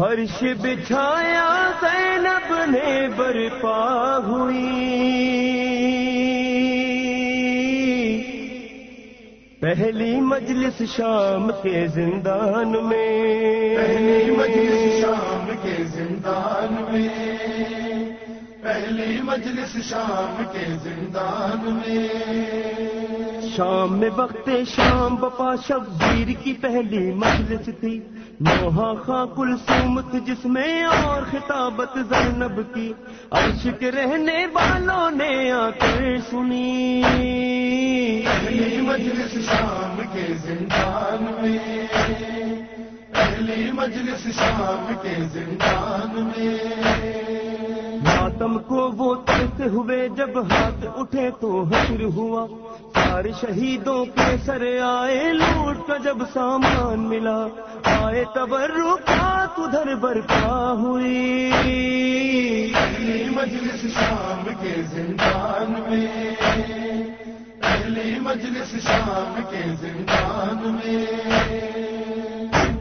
فرش بچھایا زینب نے برپا ہوئی۔ پہلی مجلس شام کے زندان میں۔ پہلی مجلس شام کے زندان میں۔ پہلی مجلس شام کے زندان میں۔ شام میں وقت شام بپا شبیر کی پہلی مجلس تھی۔ نوحا خاں کل سومت جس میں اور خطابت زینب کی عرش کے رہنے والوں نے آ کر سنی۔ پہلی مجلس شام کے زندان میں، پہلی مجلس شام کے زندان میں۔ ماتم کو وہ ترک ہوئے جب ہاتھ اٹھے تو حشر ہوا۔ سارے شہیدوں کے سر آئے، لوٹ کا جب سامان ملا۔ آئے تبرکات ادھر برپا ہوئی۔ مجلس شام کے زندان میں۔ پہلی مجلس شام کے زندان میں۔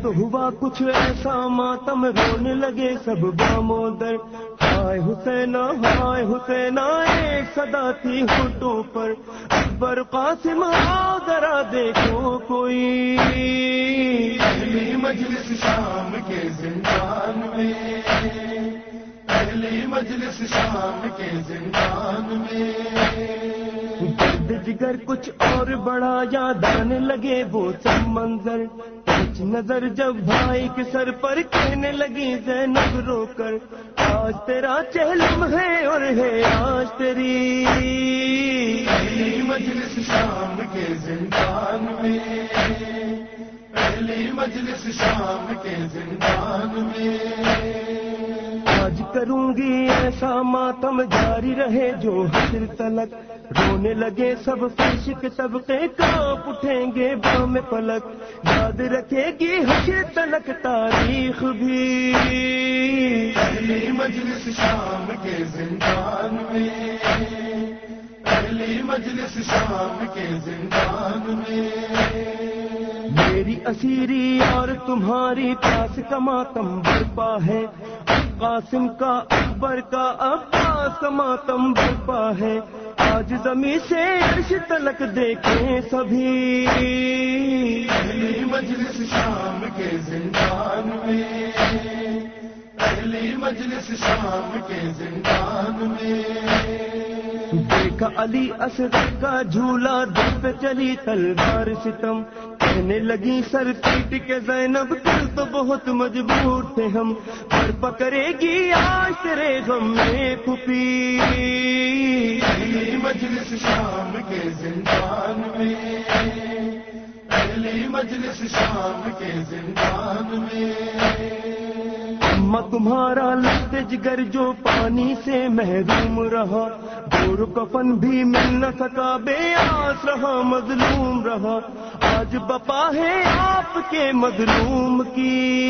تو ہوا کچھ ایسا ماتم رونے لگے سب بامودر ہائے حسین ہائے حسین ایک صدا تھی ہوٹوں پر۔ اکبر قاسم آؤ ذرا دیکھو کوئی۔ پہلی مجلس شام کے زندان میں۔ پہلی مجلس شام کے زندان میں۔ درد جگر کچھ اور بڑا یاد آنے لگے وہ سب منظر۔ کچھ نظر جب بھائی کے سر پر کہنے لگی، زینب رو کر، آج تیرا چہلم ہے اور ہے آج تیری۔ پہلی مجلس شام کے زندان میں، پہلی مجلس شام کے زندان میں۔ آج کروں گی ایسا ماتم جاری رہے جو حشر تلک۔ رونے لگے سب فرش کے طبقے کاپ اٹھیں گے بام پلک۔ یاد رکھے گی حشر تلک تاریخ بھی۔ پہلی مجلس شام کے زندان میں۔ پہلی مجلس شام کے زندان میں۔ میری اسیری اور تمہاری پیاس کا ماتم برپا ہے۔ قاسم کا اکبر کا عباس کا ماتم برپا ہے۔ آج زمین سے عرش تلک دیکھیں سبھی۔ پہلی مجلس شام کے زندان میں۔ پہلی مجلس شام کے زندان میں۔ دیکھا علی اصغر کا جھولا دل پہ چلی تلوار ستم۔ کہنے لگی، سر پیٹ کے زینب دل تو بہت مجبور تھے ہم۔ پر پکڑے گی آج تیرے غم میں پھپی مجلس شام کے زندان میں۔ پہلی مجلس شام کے زندان میں۔ اما تمہارا لفت جگر جو پانی سے محروم رہا گور کفن بھی مل نہ سکا بے آس رہا مظلوم رہا۔ آج بپا ہے آپ کے مظلوم کی۔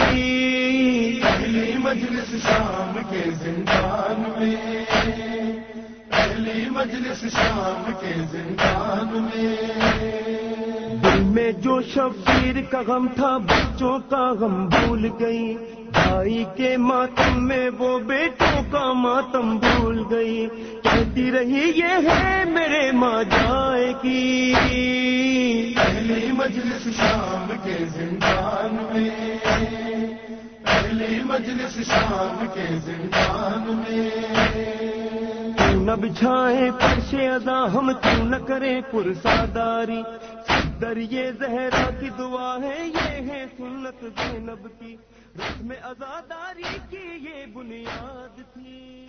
پہلی مجلس شام کے زندان میں۔ پہلی مجلس شام کے زندان میں۔ دل میں جو شبیر کا غم تھا بچوں کا غم بھول گئی بھائی کے ماتم میں وہ بیٹوں کا ماتم بھول گئی۔ کہتی رہی یہ ہے میرے ماں جائے کی پہلی مجلس شام کے زندان میں۔ پہلی مجلس شام کے زندان میں۔ نہ بچھائے فرش ادا ہم کیوں نہ کریں پرساداری در یہ زہرا کی دعا ہے یہ ہے سنت زینب کی رسم ازاداری کی یہ بنیاد تھی۔